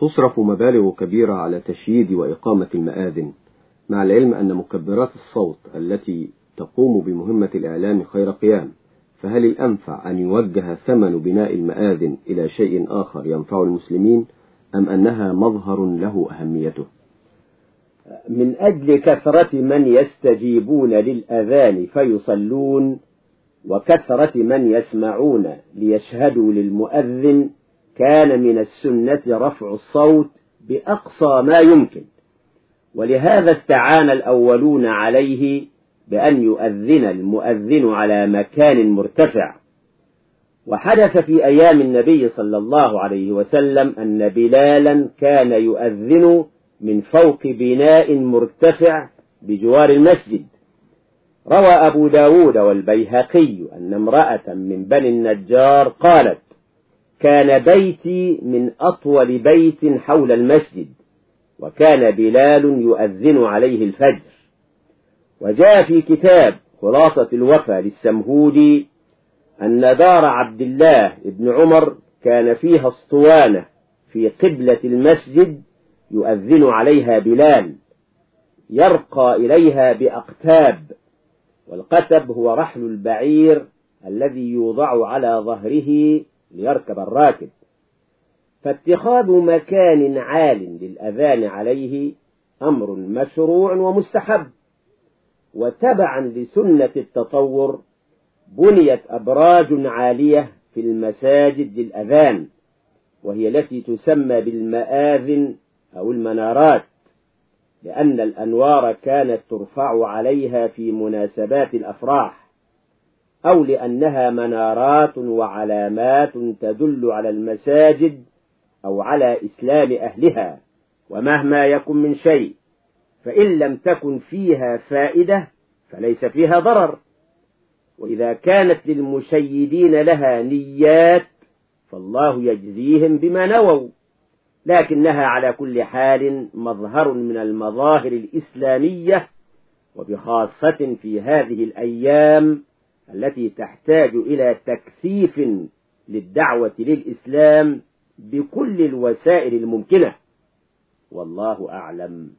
تصرف مبالغ كبيرة على تشييد وإقامة المآذن مع العلم أن مكبرات الصوت التي تقوم بمهمة الإعلام خير قيام فهل الأنفع أن يوجه ثمن بناء المآذن إلى شيء آخر ينفع المسلمين أم أنها مظهر له أهميته؟ من أجل كثرة من يستجيبون للأذان فيصلون وكثرة من يسمعون ليشهدوا للمؤذن كان من السنة رفع الصوت بأقصى ما يمكن. ولهذا استعان الأولون عليه بأن يؤذن المؤذن على مكان مرتفع. وحدث في أيام النبي صلى الله عليه وسلم أن بلالا كان يؤذن من فوق بناء مرتفع بجوار المسجد. روى أبو داود والبيهقي أن امرأة من بني النجار قالت كان بيتي من أطول بيت حول المسجد وكان بلال يؤذن عليه الفجر. وجاء في كتاب خلاصة الوفا للسمهودي أن دار عبد الله بن عمر كان فيها أسطوانة في قبلة المسجد يؤذن عليها بلال يرقى إليها بأقتاب والقتب هو رحل البعير الذي يوضع على ظهره ليركب الراكب. فاتخاذ مكان عال للأذان عليه أمر مشروع ومستحب. وتبعا لسنة التطور بنيت أبراج عالية في المساجد للأذان وهي التي تسمى بالمآذن أو المنارات لأن الأنوار كانت ترفع عليها في مناسبات الأفراح. أو لأنها منارات وعلامات تدل على المساجد أو على إسلام أهلها ومهما يكن من شيء فإن لم تكن فيها فائدة فليس فيها ضرر. وإذا كانت للمشيدين لها نيات فالله يجزيهم بما نووا لكنها على كل حال مظهر من المظاهر الإسلامية وبخاصة في هذه الأيام التي تحتاج إلى تكثيف للدعوة للإسلام بكل الوسائل الممكنة. والله أعلم.